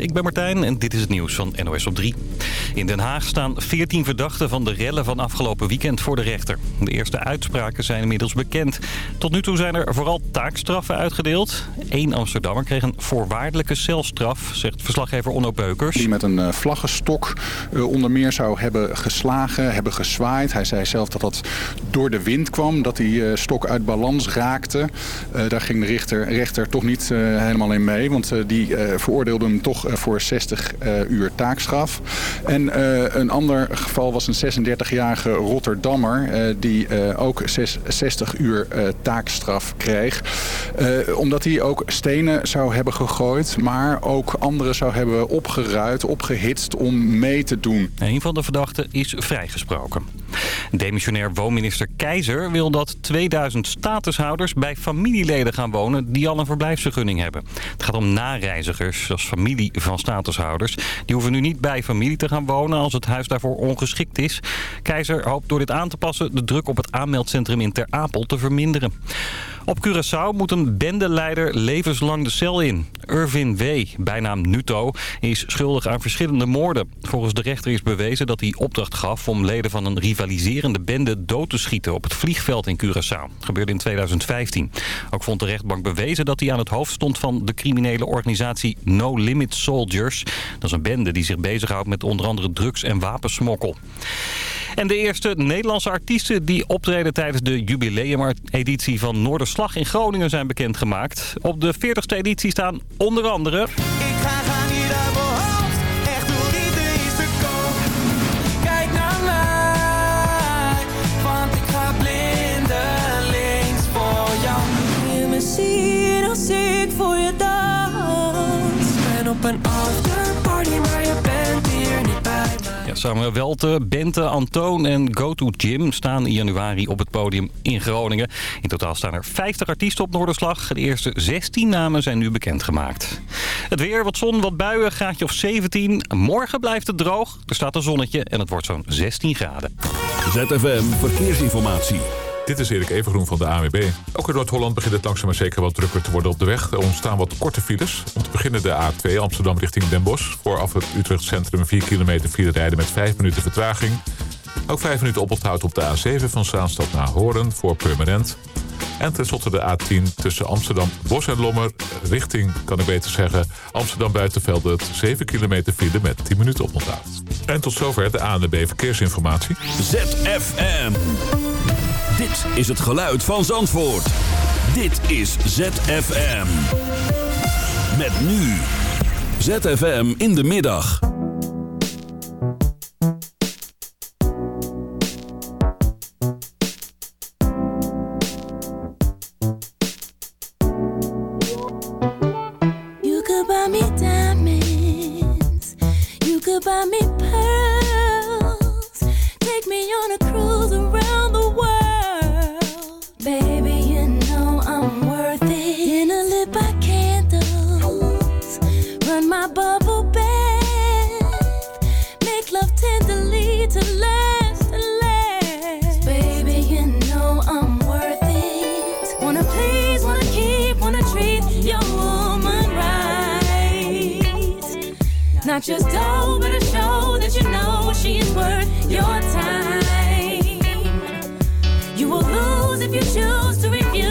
ik ben Martijn en dit is het nieuws van NOS op 3. In Den Haag staan 14 verdachten van de rellen van afgelopen weekend voor de rechter. De eerste uitspraken zijn inmiddels bekend. Tot nu toe zijn er vooral taakstraffen uitgedeeld. Eén Amsterdammer kreeg een voorwaardelijke celstraf, zegt verslaggever Onno Beukers. Die met een eh, vlaggenstok eh, onder meer zou hebben geslagen, hebben gezwaaid. Hij zei zelf dat dat door de wind kwam, dat die eh, stok uit balans raakte. Daar ging de rechter, rechter toch niet helemaal in mee, want die veroordeelde hem toch voor 60 uur taakstraf. En een ander geval was een 36-jarige Rotterdammer die ook 60 uur taakstraf kreeg. omdat hij ook stenen zou hebben gegooid, maar ook anderen zou hebben opgeruid, opgehitst om mee te doen. Een van de verdachten is vrijgesproken. Demissionair woonminister Keizer wil dat 2000 statushouders bij familieleden gaan wonen die al een verblijfsvergunning hebben. Het gaat om nareizigers, zoals familie van statushouders. Die hoeven nu niet bij familie te gaan wonen als het huis daarvoor ongeschikt is. Keizer hoopt door dit aan te passen de druk op het aanmeldcentrum in Ter Apel te verminderen. Op Curaçao moet een bendeleider levenslang de cel in. Irvin W., bijnaam Nuto, is schuldig aan verschillende moorden. Volgens de rechter is bewezen dat hij opdracht gaf om leden van een rivaliserende bende dood te schieten op het vliegveld in Curaçao. Gebeurde in 2015. Ook vond de rechtbank bewezen dat hij aan het hoofd stond van de criminele organisatie No Limit Soldiers. Dat is een bende die zich bezighoudt met onder andere drugs- en wapensmokkel. En de eerste Nederlandse artiesten die optreden tijdens de jubileumeditie van Noorderslag in Groningen zijn bekendgemaakt. Op de 40ste editie staan onder andere... Samuel Welte, Bente, Antoon en Go To Jim staan in januari op het podium in Groningen. In totaal staan er 50 artiesten op Noorderslag. De eerste 16 namen zijn nu bekendgemaakt. Het weer, wat zon, wat buien, graadje of 17. Morgen blijft het droog, er staat een zonnetje en het wordt zo'n 16 graden. ZFM Verkeersinformatie. Dit is Erik Evengroen van de AWB. Ook in Noord-Holland begint het langzaam maar zeker wat drukker te worden op de weg. Er ontstaan wat korte files. Om te beginnen de A2 Amsterdam richting Den Bosch. Vooraf het Utrecht Centrum 4 kilometer file rijden met 5 minuten vertraging. Ook 5 minuten oponthoud op de A7 van Zaanstad naar Horen voor Permanent. En tenslotte de A10 tussen Amsterdam, Bos en Lommer richting, kan ik beter zeggen, Amsterdam Buitenvelde 7 kilometer file met 10 minuten oponthoud. En tot zover de ANWB Verkeersinformatie. ZFM. Dit is het geluid van Zandvoort. Dit is ZFM. Met nu. ZFM in de middag. You could buy me diamonds. You could buy me Not just dough, but a show that you know she's worth your time. You will lose if you choose to refuse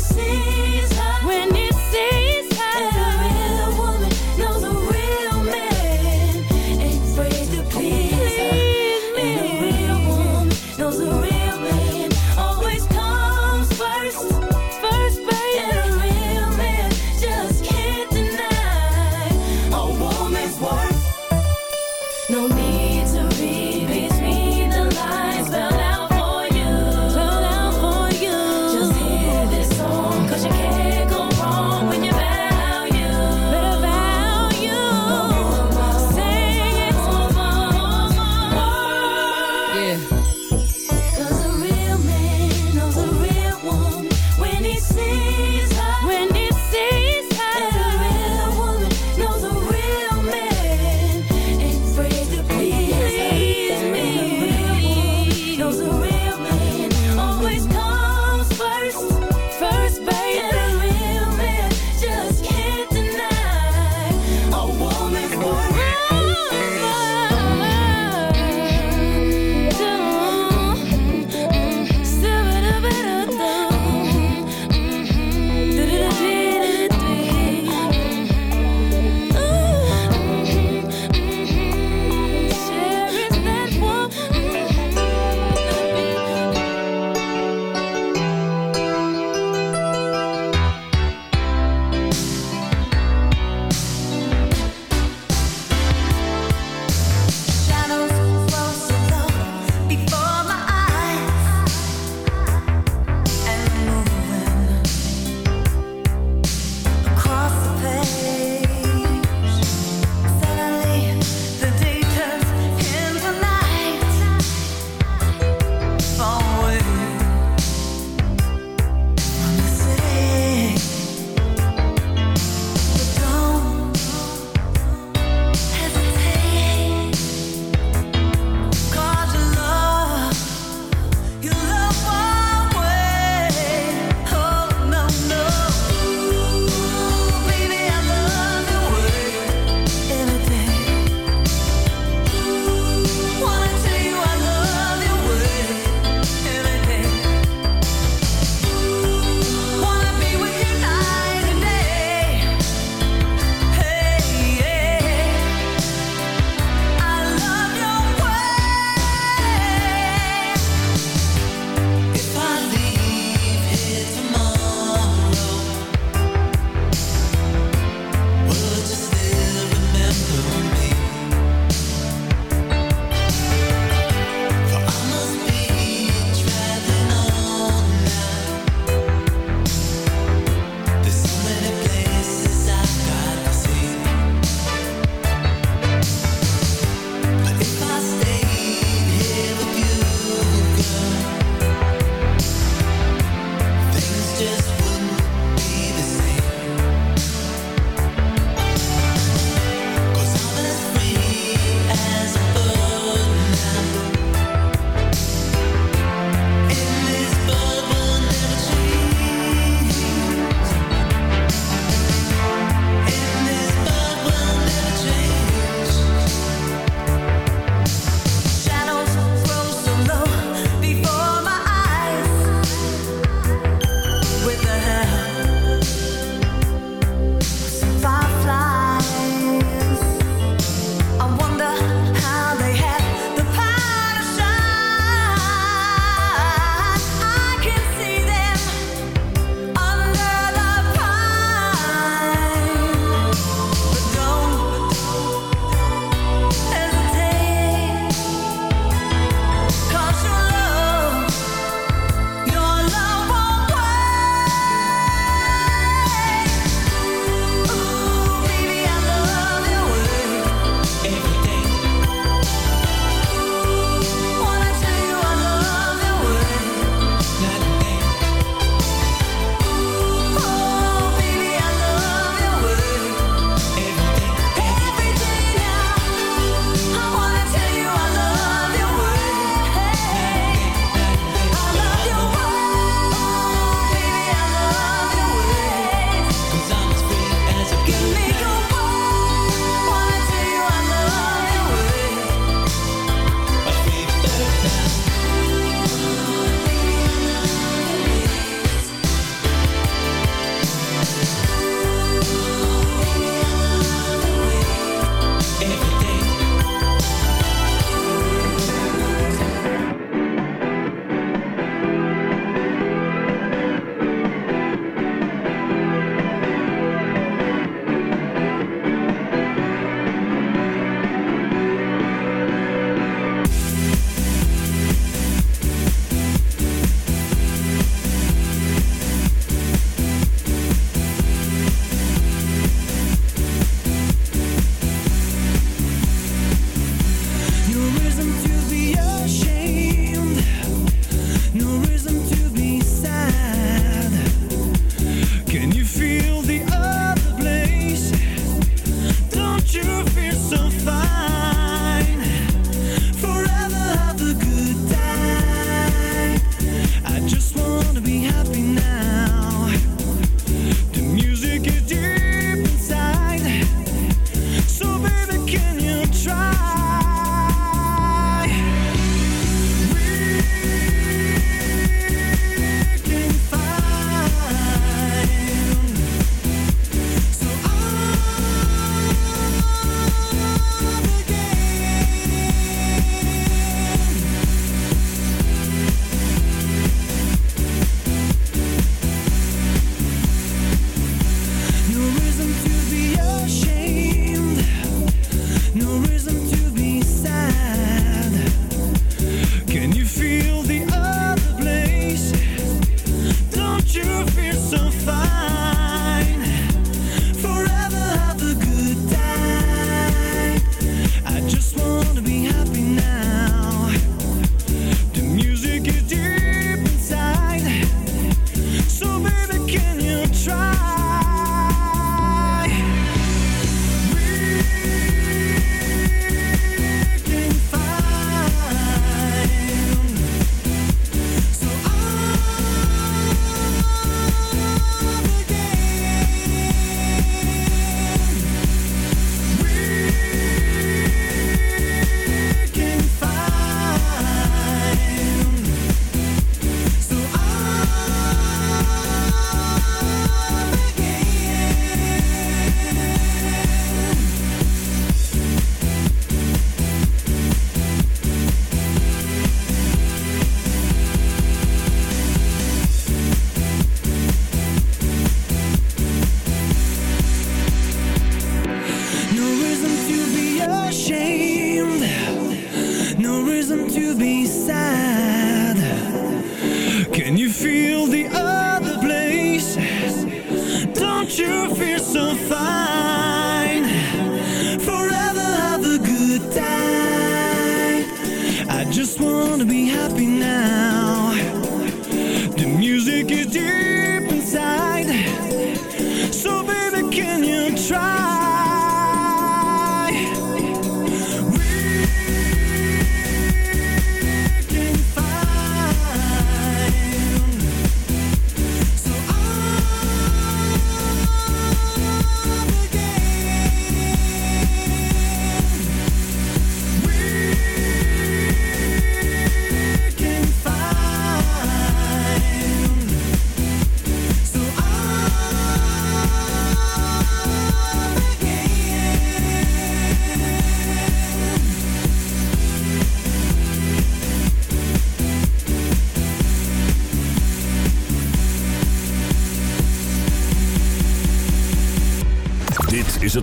sing.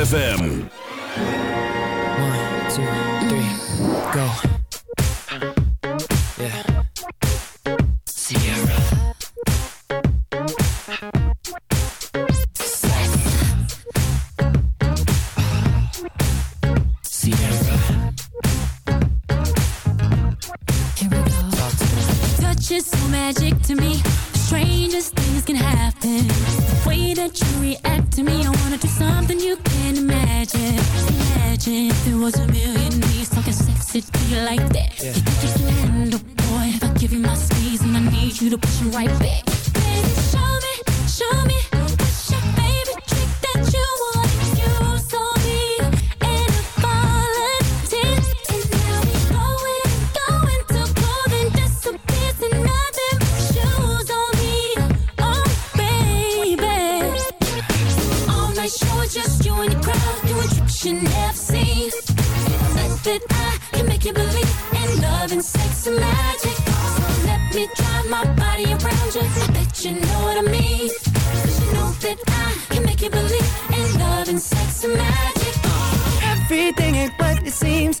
ZFM. you never seen. It's that I can make you believe in love and sex and magic. So let me drive my body around you. I bet you know what I mean. Cause you know that I can make you believe in love and sex and magic. Everything ain't what it seems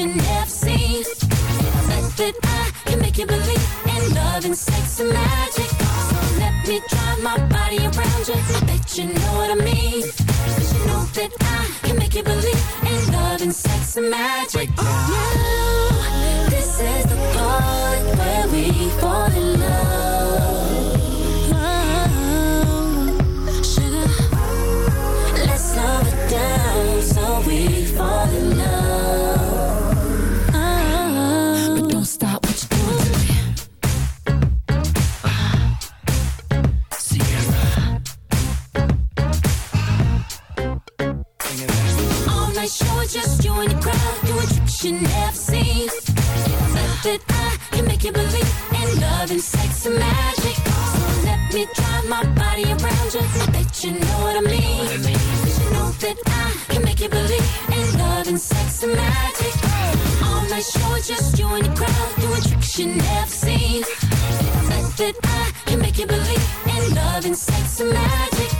you never seen. Said that I can make you believe in love and sex and magic. So let me drive my body around you. I bet you know what I mean. Cause you know that I can make you believe in love and sex and magic. Now, this is the part where we fall in love just you and your crowd doing tricks you never seen. But that I can make you believe in love and sex and magic. So let me drive my body around you. I bet you know what I mean. Cause you know that I can make you believe in love and sex and magic. All night show is just you and your crowd doing tricks you never seen. But that I can make you believe in love and sex and magic.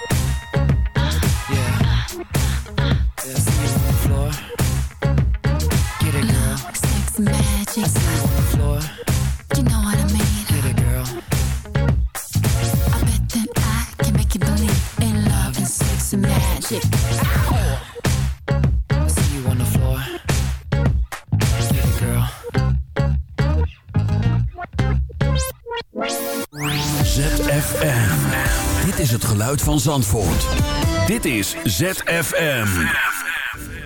Geluid van Zandvoort. Dit is ZFM.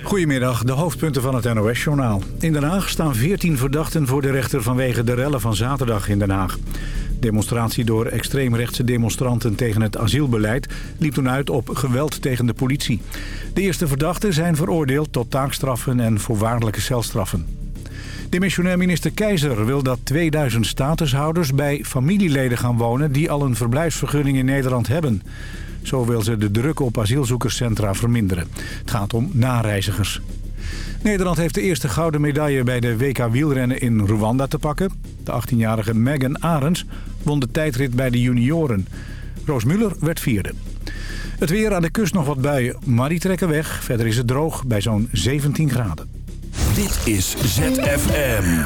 Goedemiddag, de hoofdpunten van het NOS-journaal. In Den Haag staan 14 verdachten voor de rechter vanwege de rellen van zaterdag in Den Haag. Demonstratie door extreemrechtse demonstranten tegen het asielbeleid liep toen uit op geweld tegen de politie. De eerste verdachten zijn veroordeeld tot taakstraffen en voorwaardelijke celstraffen. Demissionair minister Keizer wil dat 2000 statushouders bij familieleden gaan wonen die al een verblijfsvergunning in Nederland hebben. Zo wil ze de druk op asielzoekerscentra verminderen. Het gaat om nareizigers. Nederland heeft de eerste gouden medaille bij de WK wielrennen in Rwanda te pakken. De 18-jarige Megan Arends won de tijdrit bij de junioren. Roos Muller werd vierde. Het weer aan de kust nog wat buien, maar die trekken weg. Verder is het droog bij zo'n 17 graden. Dit is ZFM.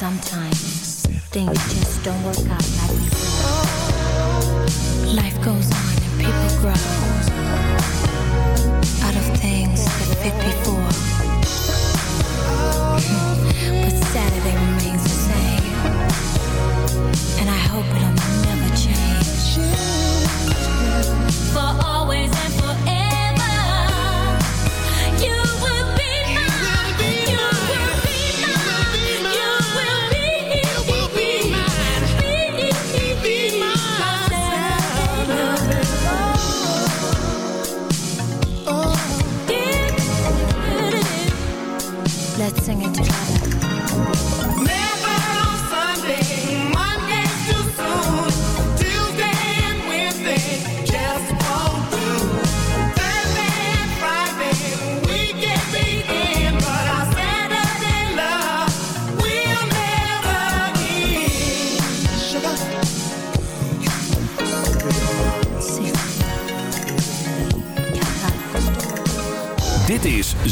Sometimes things just don't work out like before. Life goes on and people grow out of things that fit before. but Saturday remains the same, and I hope it'll never change. For always and for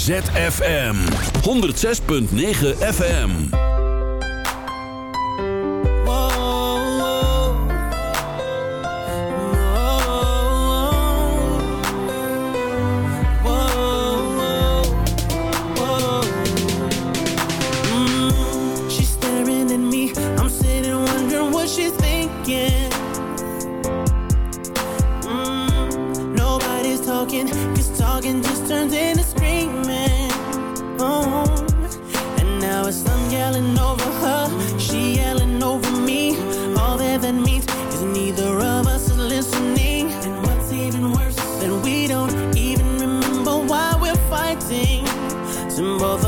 ZFM 106.9 FM. and both